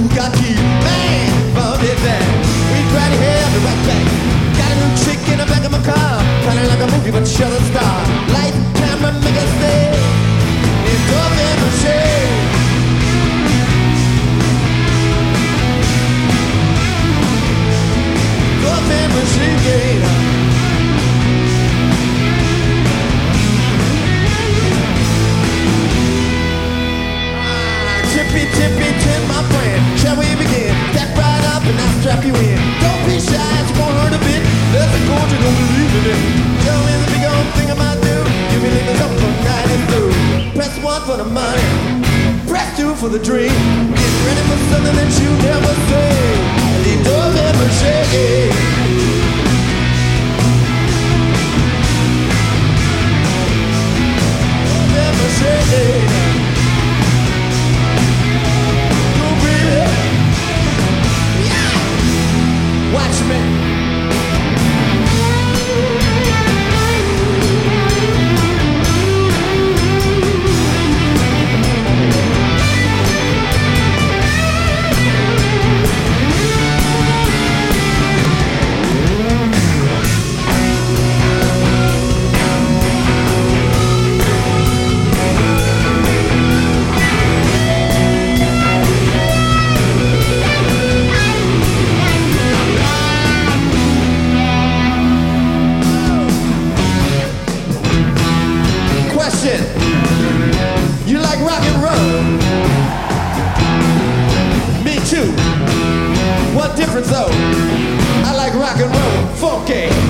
nunca tive. strap you in. Don't be shy, it won't hurt a bit. There's a gorge, don't believe in it. Tell me the big old thing I might do. Give me niggas up for 92. Press one for the money. Press two for the dream. Get ready for something that you never saw. question. You like rock and roll? Me too. What difference though? I like rock and roll, funky.